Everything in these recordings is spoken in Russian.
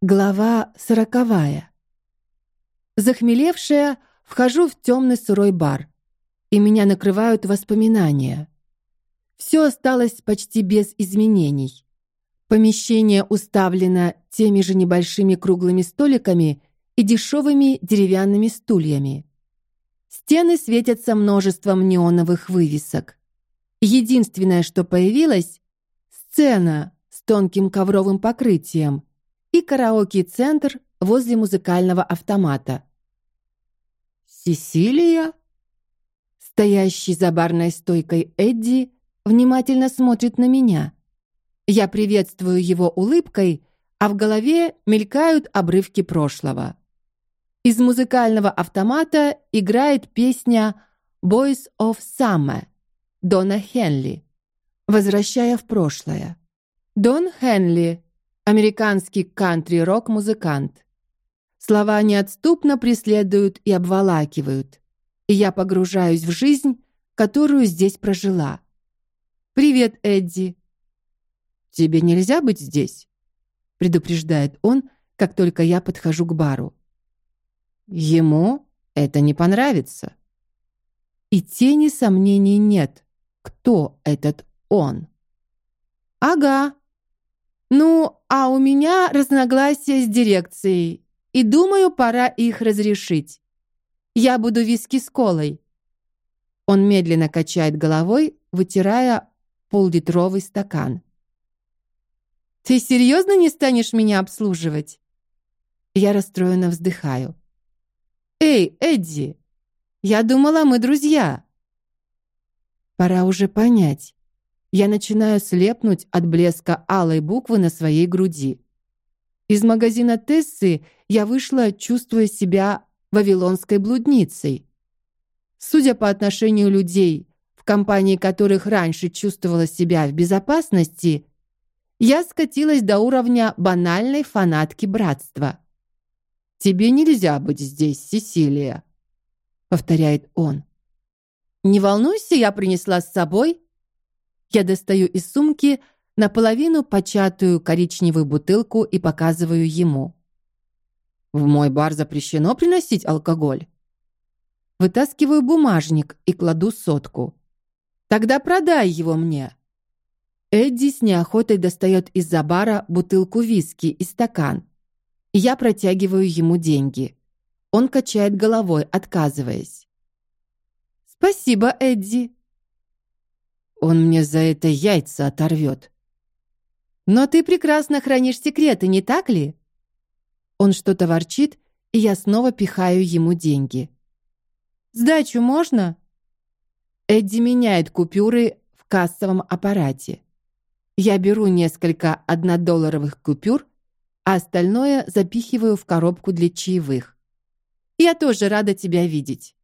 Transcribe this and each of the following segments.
Глава сороковая. Захмелевшая, вхожу в темный сырой бар, и меня накрывают воспоминания. Все осталось почти без изменений. Помещение уставлено теми же небольшими круглыми столиками и дешевыми деревянными стульями. Стены светятся множеством неоновых вывесок. Единственное, что появилось, сцена с тонким ковровым покрытием и караоке-центр возле музыкального автомата. Сесилия, стоящий за барной стойкой Эдди, внимательно смотрит на меня. Я приветствую его улыбкой, а в голове мелькают обрывки прошлого. Из музыкального автомата играет песня Boys of Summer Дона Хенли, возвращая в прошлое. Дон Хенли американский кантри-рок-музыкант. Слова неотступно преследуют и обволакивают, и я погружаюсь в жизнь, которую здесь прожила. Привет, Эдди. Тебе нельзя быть здесь, предупреждает он, как только я подхожу к бару. Ему это не понравится. И тени сомнений нет, кто этот он. Ага, ну, а у меня разногласия с дирекцией, и думаю, пора их разрешить. Я буду виски с колой. Он медленно качает головой, вытирая поллитровый стакан. Ты серьезно не станешь меня обслуживать? Я расстроенно вздыхаю. Эй, Эдди, я думала, мы друзья. Пора уже понять, я начинаю слепнуть от блеска алой буквы на своей груди. Из магазина Тессы я вышла, чувствуя себя вавилонской блудницей. Судя по отношению людей, в компании которых раньше чувствовала себя в безопасности, я скатилась до уровня банальной фанатки братства. Тебе нельзя быть здесь, Сесилия, повторяет он. Не волнуйся, я принесла с собой я достаю из сумки наполовину початую коричневую бутылку и показываю ему. В мой бар запрещено приносить алкоголь. Вытаскиваю бумажник и кладу сотку. Тогда продай его мне. Эдди с неохотой достает из-за бара бутылку виски и стакан. Я протягиваю ему деньги. Он качает головой, отказываясь. Спасибо, Эдди. Он мне за это яйца оторвет. Но ты прекрасно хранишь секреты, не так ли? Он что-то ворчит, и я снова пихаю ему деньги. Сдачу можно? Эдди меняет купюры в кассовом аппарате. Я беру несколько однодолларовых купюр, а остальное запихиваю в коробку для чаевых. Я тоже рада тебя видеть.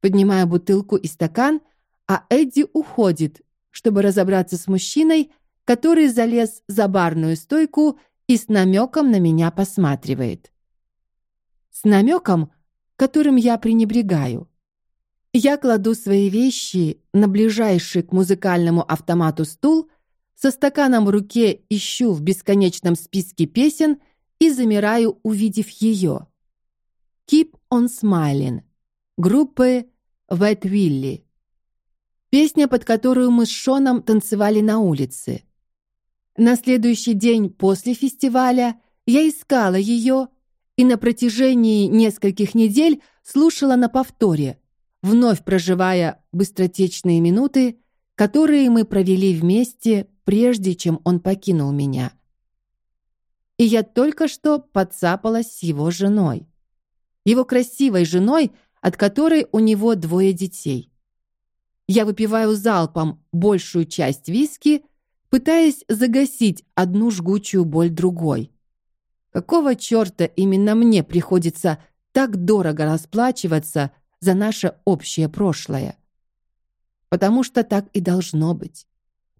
Поднимаю бутылку и стакан а Эдди уходит, чтобы разобраться с мужчиной, который залез за барную стойку и с намеком на меня посматривает. С намеком, которым я пренебрегаю. Я кладу свои вещи на ближайший к музыкальному автомату стул, со стаканом в руке ищу в бесконечном списке песен и замираю, увидев ее. Keep on Smiling группы Wet Willie. Песня, под которую мы с Шоном танцевали на улице. На следующий день после фестиваля я искала ее и на протяжении нескольких недель слушала на повторе, вновь проживая быстротечные минуты, которые мы провели вместе, прежде чем он покинул меня. И я только что подцапалась с его женой, его красивой женой, от которой у него двое детей. Я выпиваю залпом большую часть виски, пытаясь загасить одну жгучую боль другой. Какого чёрта именно мне приходится так дорого расплачиваться за наше общее прошлое? Потому что так и должно быть.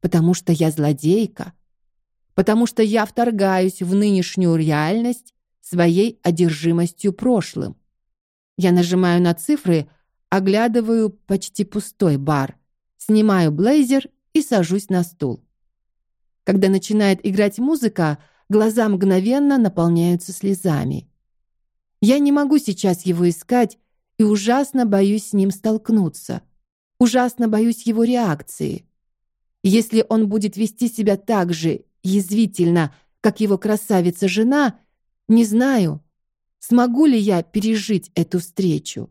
Потому что я злодейка. Потому что я вторгаюсь в нынешнюю реальность своей одержимостью прошлым. Я нажимаю на цифры, Оглядываю почти пустой бар, снимаю блейзер и сажусь на стул. Когда начинает играть музыка, глаза мгновенно наполняются слезами. Я не могу сейчас его искать и ужасно боюсь с ним столкнуться. Ужасно боюсь его реакции. Если он будет вести себя так же язвительно, как его красавица-жена, не знаю, смогу ли я пережить эту встречу.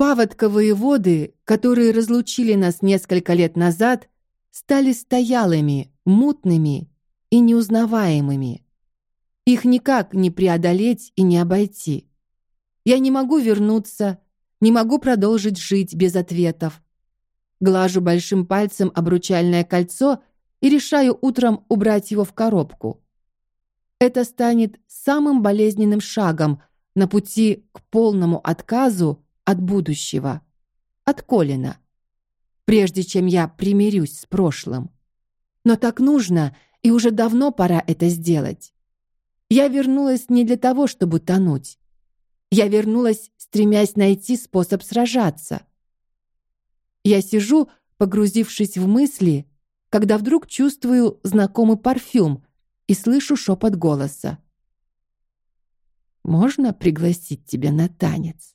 Паводковые воды, которые разлучили нас несколько лет назад, стали стоялыми, мутными и неузнаваемыми. Их никак не преодолеть и не обойти. Я не могу вернуться, не могу продолжить жить без ответов. Глажу большим пальцем обручальное кольцо и решаю утром убрать его в коробку. Это станет самым болезненным шагом на пути к полному отказу от будущего, от Колина, прежде чем я примирюсь с прошлым. Но так нужно, и уже давно пора это сделать. Я вернулась не для того, чтобы тонуть. Я вернулась, стремясь найти способ сражаться. Я сижу, погрузившись в мысли, когда вдруг чувствую знакомый парфюм и слышу шепот голоса. Можно пригласить тебя на танец?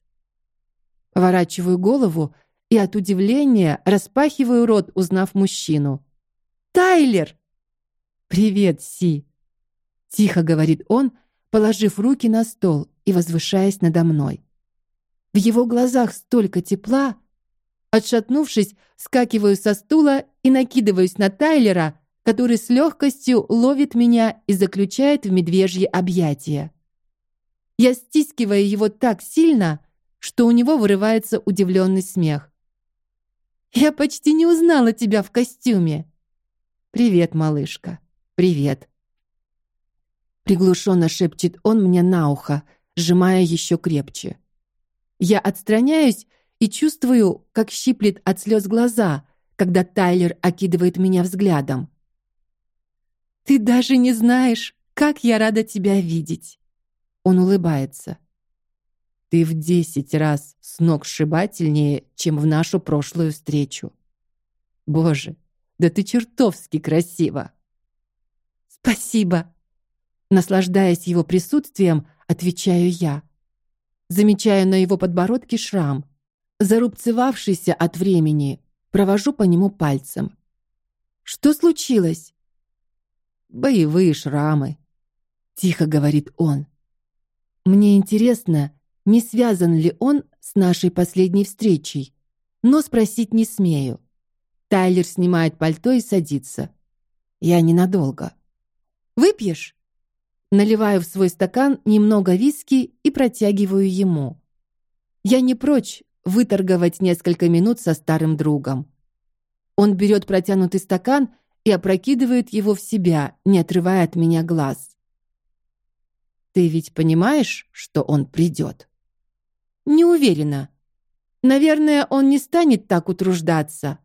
Поворачиваю голову и от удивления распахиваю рот, узнав мужчину. Тайлер. Привет, Си. Тихо говорит он, положив руки на стол и возвышаясь надо мной. В его глазах столько тепла. Отшатнувшись, скакиваю со стула и накидываюсь на Тайлера, который с легкостью ловит меня и заключает в медвежье объятия. Я стискиваю его так сильно, что у него вырывается удивленный смех. Я почти не узнала тебя в костюме. Привет, малышка. Привет. Приглушенно шепчет он мне на ухо, сжимая еще крепче. Я отстраняюсь и чувствую, как щиплет от слез глаза, когда Тайлер окидывает меня взглядом. Ты даже не знаешь, как я рада тебя видеть. Он улыбается. Ты в десять раз с ног сшибательнее, чем в нашу прошлую встречу. Боже, да ты чертовски красива. Спасибо. Наслаждаясь его присутствием, отвечаю я. Замечаю на его подбородке шрам, зарубцевавшийся от времени. Провожу по нему пальцем. Что случилось? Боевые шрамы, тихо говорит он. Мне интересно, не связан ли он с нашей последней встречей, но спросить не смею. Тайлер снимает пальто и садится. Я ненадолго. Выпьешь? Наливаю в свой стакан немного виски и протягиваю ему. Я не прочь выторговать несколько минут со старым другом. Он берет протянутый стакан и опрокидывает его в себя, не отрывая от меня глаз. Ты ведь понимаешь, что он придет? Не уверена. Наверное, он не станет так утруждаться.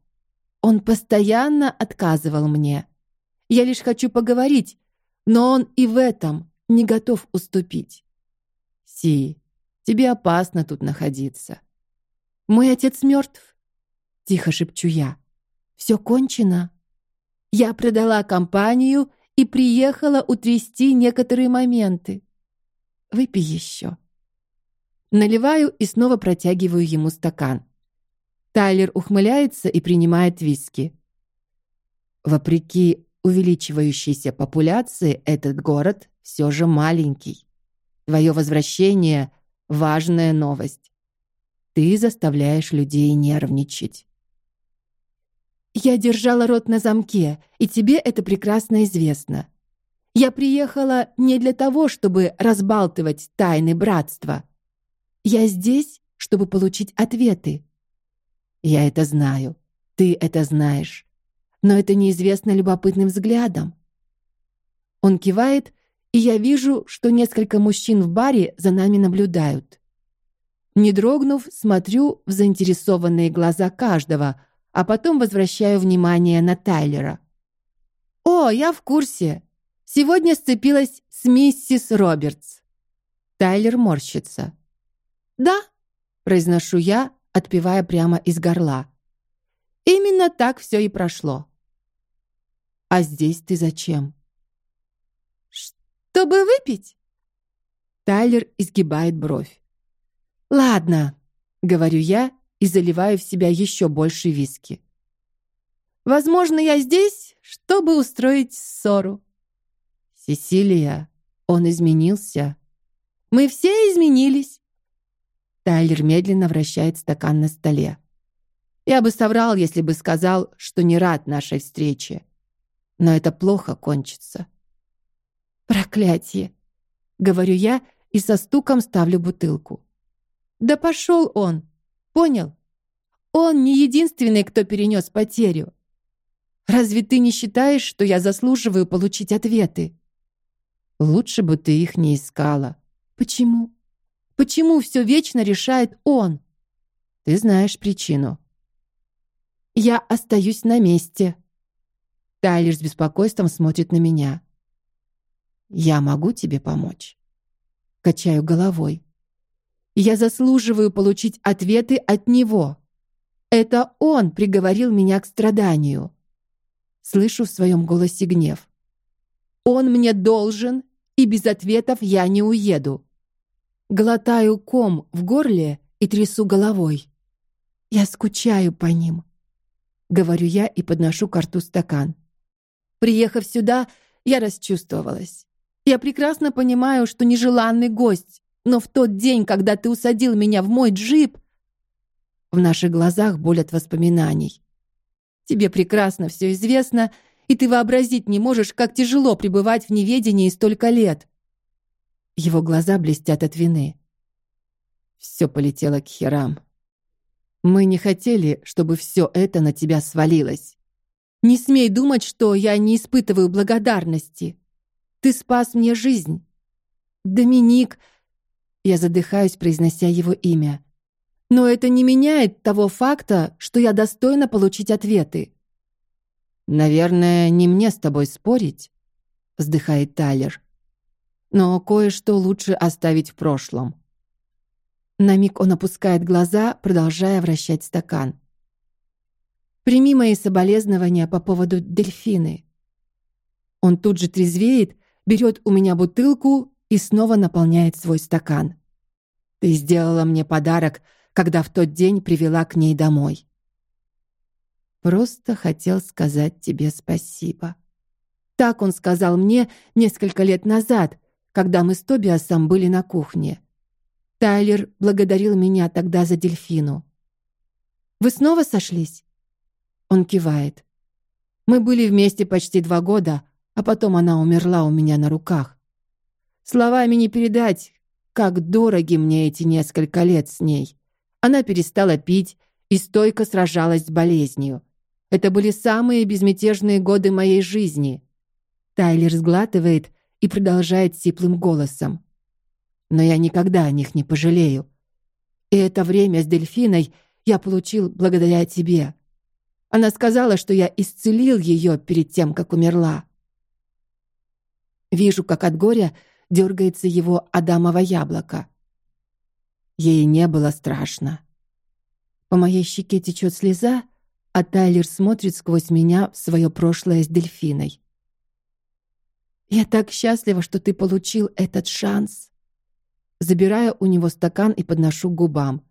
Он постоянно отказывал мне. Я лишь хочу поговорить, но он и в этом не готов уступить. Си, тебе опасно тут находиться. Мой отец мертв. Тихо шепчу я. Все кончено. Я продала компанию и приехала утрясти некоторые моменты. Выпей еще. Наливаю и снова протягиваю ему стакан. Тайлер ухмыляется и принимает виски. Вопреки увеличивающейся популяции, этот город все же маленький. Твое возвращение важная новость. Ты заставляешь людей нервничать. Я держала рот на замке, и тебе это прекрасно известно. Я приехала не для того, чтобы разбалтывать тайны братства. Я здесь, чтобы получить ответы. Я это знаю. Ты это знаешь. Но это неизвестно любопытным взглядом. Он кивает, и я вижу, что несколько мужчин в баре за нами наблюдают. Не дрогнув, смотрю в заинтересованные глаза каждого, а потом возвращаю внимание на Тайлера. О, я в курсе. Сегодня сцепилась с миссис Робертс. Тайлер морщится. Да, произношу я, отпивая прямо из горла. Именно так все и прошло. А здесь ты зачем? Чтобы выпить? Тайлер изгибает бровь. Ладно, говорю я и заливаю в себя еще больше виски. Возможно, я здесь, чтобы устроить ссору. Сесилия, он изменился. Мы все изменились. Тайлер медленно вращает стакан на столе. Я бы соврал, если бы сказал, что не рад нашей встрече. Но это плохо кончится. Проклятие, говорю я и со стуком ставлю бутылку. Да пошел он. Понял? Он не единственный, кто перенес потерю. Разве ты не считаешь, что я заслуживаю получить ответы? Лучше бы ты их не искала. Почему? Почему все вечно решает он? Ты знаешь причину. Я остаюсь на месте. Тайлер с беспокойством смотрит на меня. Я могу тебе помочь. Качаю головой. Я заслуживаю получить ответы от него. Это он приговорил меня к страданию. Слышу в своем голосе гнев. Он мне должен, и без ответов я не уеду. Глотаю ком в горле и трясу головой. Я скучаю по ним, говорю я и подношу к рту стакан. Приехав сюда, я расчувствовалась. Я прекрасно понимаю, что нежеланный гость, но в тот день, когда ты усадил меня в мой джип, в наших глазах боль от воспоминаний. Тебе прекрасно все известно, и ты вообразить не можешь, как тяжело пребывать в неведении столько лет. Его глаза блестят от вины. Все полетело к херам. Мы не хотели, чтобы все это на тебя свалилось. Не смей думать, что я не испытываю благодарности. Ты спас мне жизнь. Доминик, я задыхаюсь, произнося его имя. Но это не меняет того факта, что я достойна получить ответы. Наверное, не мне с тобой спорить, вздыхает Тайлер. Но кое-что лучше оставить в прошлом. На миг он опускает глаза, продолжая вращать стакан. Прими мои соболезнования по поводу дельфины. Он тут же трезвеет, берет у меня бутылку и снова наполняет свой стакан. Ты сделала мне подарок, когда в тот день привела к ней домой. Просто хотел сказать тебе спасибо. Так он сказал мне несколько лет назад, когда мы с Тобиасом были на кухне. Тайлер благодарил меня тогда за дельфину. Вы снова сошлись? Он кивает. Мы были вместе почти два года, а потом она умерла у меня на руках. Словами не передать, как дороги мне эти несколько лет с ней. Она перестала пить и стойко сражалась с болезнью. Это были самые безмятежные годы моей жизни. Тайлер сглатывает и продолжает сиплым голосом. Но я никогда о них не пожалею. И это время с дельфиной я получил благодаря тебе. Она сказала, что я исцелил ее перед тем, как умерла. Вижу, как от горя дергается его адамово яблоко. Ей не было страшно. По моей щеке течет слеза, а Тайлер смотрит сквозь меня в свое прошлое с дельфиной. Я так счастлива, что ты получил этот шанс. Забираю у него стакан и подношу к губам.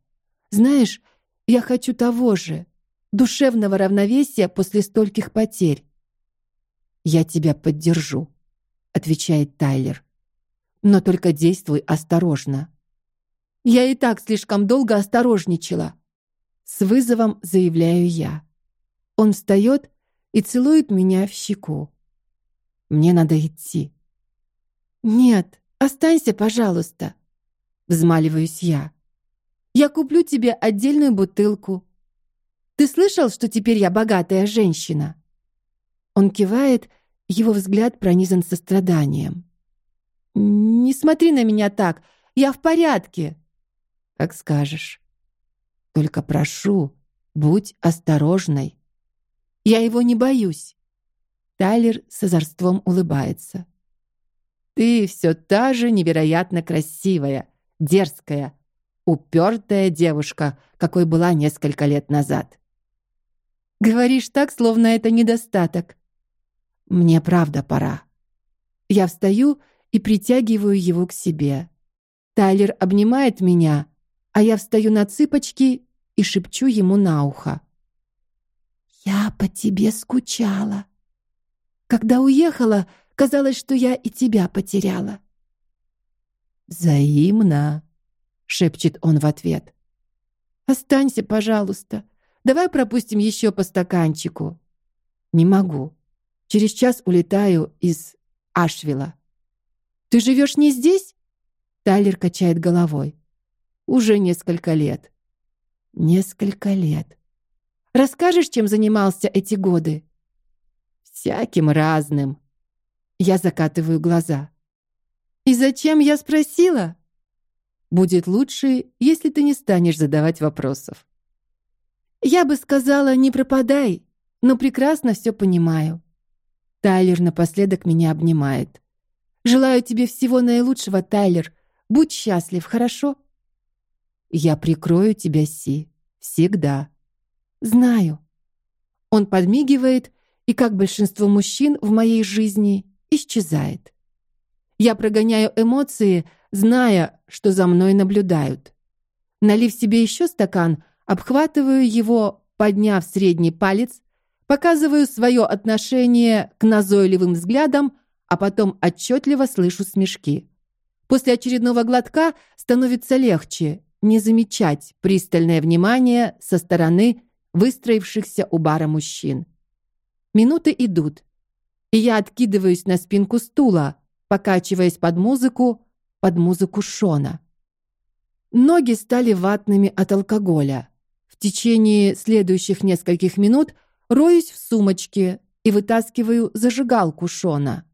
Знаешь, я хочу того же, душевного равновесия после стольких потерь. Я тебя поддержу, отвечает Тайлер. Но только действуй осторожно. Я и так слишком долго осторожничала. С вызовом заявляю я. Он встает и целует меня в щеку. Мне надо идти. Нет, останься, пожалуйста. Взмаливаюсь я. Я куплю тебе отдельную бутылку. Ты слышал, что теперь я богатая женщина? Он кивает, его взгляд пронизан состраданием. Не смотри на меня так. Я в порядке. Как скажешь. Только прошу, будь осторожной. Я его не боюсь. Тайлер с озорством улыбается. Ты все та же невероятно красивая, дерзкая, упертая девушка, какой была несколько лет назад. Говоришь так, словно это недостаток. Мне правда пора. Я встаю и притягиваю его к себе. Тайлер обнимает меня, а я встаю на цыпочки и шепчу ему на ухо. «Я по тебе скучала. Когда уехала, казалось, что я и тебя потеряла». «Взаимно», — шепчет он в ответ. «Останься, пожалуйста. Давай пропустим еще по стаканчику». «Не могу. Через час улетаю из Ашвила». «Ты живешь не здесь?» Тайлер качает головой. «Уже несколько лет». «Несколько лет. Расскажешь, чем занимался эти годы?» «Всяким разным». Я закатываю глаза. «И зачем я спросила?» «Будет лучше, если ты не станешь задавать вопросов». «Я бы сказала, не пропадай, но прекрасно все понимаю». Тайлер напоследок меня обнимает. «Желаю тебе всего наилучшего, Тайлер. Будь счастлив, хорошо?» «Я прикрою тебя, Си. Всегда». «Знаю». Он подмигивает и, как большинство мужчин в моей жизни, исчезает. Я прогоняю эмоции, зная, что за мной наблюдают. Налив себе еще стакан, обхватываю его, подняв средний палец, показываю свое отношение к назойливым взглядам, а потом отчетливо слышу смешки. После очередного глотка становится легче не замечать пристальное внимание со стороны выстроившихся у бара мужчин. Минуты идут, и я откидываюсь на спинку стула, покачиваясь под музыку, под музыку Шона. Ноги стали ватными от алкоголя. В течение следующих нескольких минут роюсь в сумочке и вытаскиваю зажигалку Шона.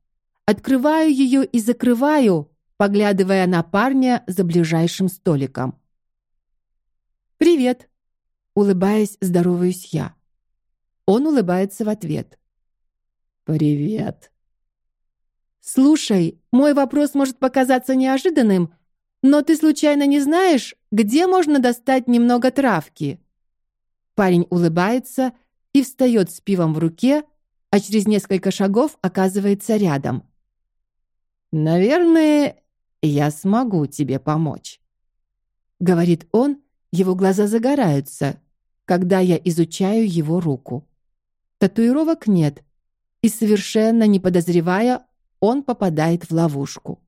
Открываю ее и закрываю, поглядывая на парня за ближайшим столиком. Привет, улыбаясь, здороваюсь я. Он улыбается в ответ. Привет. Слушай, мой вопрос может показаться неожиданным, но ты случайно не знаешь, где можно достать немного травки? Парень улыбается и встает с пивом в руке, а через несколько шагов оказывается рядом. Наверное, я смогу тебе помочь, говорит он. Его глаза загораются, когда я изучаю его руку. Татуировок нет, и совершенно не подозревая, он попадает в ловушку.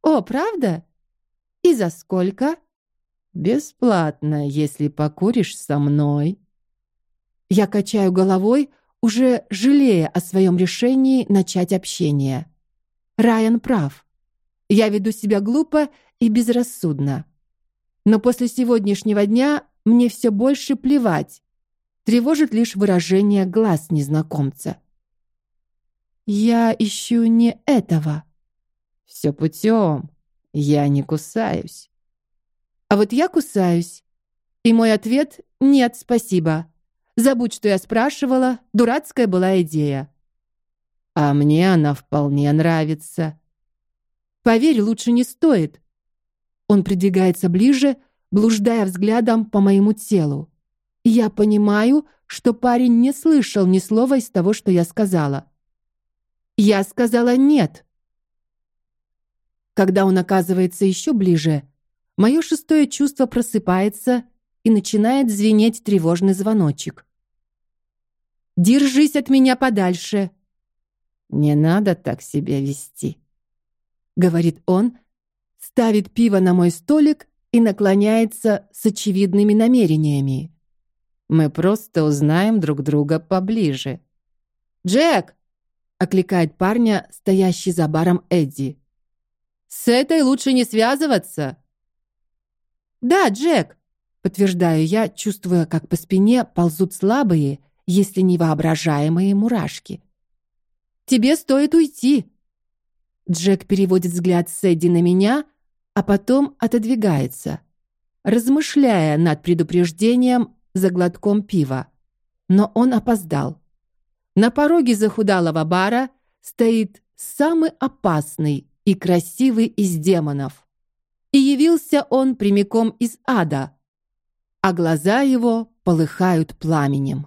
О, правда? И за сколько? Бесплатно, если покуришь со мной. Я качаю головой, уже жалея о своем решении начать общение. Райан прав. Я веду себя глупо и безрассудно. Но после сегодняшнего дня мне все больше плевать. Тревожит лишь выражение глаз незнакомца. Я ищу не этого. Все путем. Я не кусаюсь. А вот я кусаюсь. И мой ответ нет, спасибо. Забудь, что я спрашивала. Дурацкая была идея. А мне она вполне нравится. Поверь, лучше не стоит. Он придвигается ближе, блуждая взглядом по моему телу. Я понимаю, что парень не слышал ни слова из того, что я сказала. Я сказала нет. Когда он оказывается еще ближе, мое шестое чувство просыпается и начинает звенеть тревожный звоночек. Держись от меня подальше. Не надо так себя вести, говорит он, ставит пиво на мой столик и наклоняется с очевидными намерениями. Мы просто узнаем друг друга поближе. Джек, окликает парня, стоящий за баром Эдди. С этой лучше не связываться. Да, Джек, подтверждаю я, чувствуя, как по спине ползут слабые, если не воображаемые мурашки. Тебе стоит уйти. Джек переводит взгляд с Эдди на меня, а потом отодвигается, размышляя над предупреждением за глотком пива. Но он опоздал. На пороге захудалого бара стоит самый опасный и красивый из демонов. И явился он прямиком из ада, а глаза его полыхают пламенем.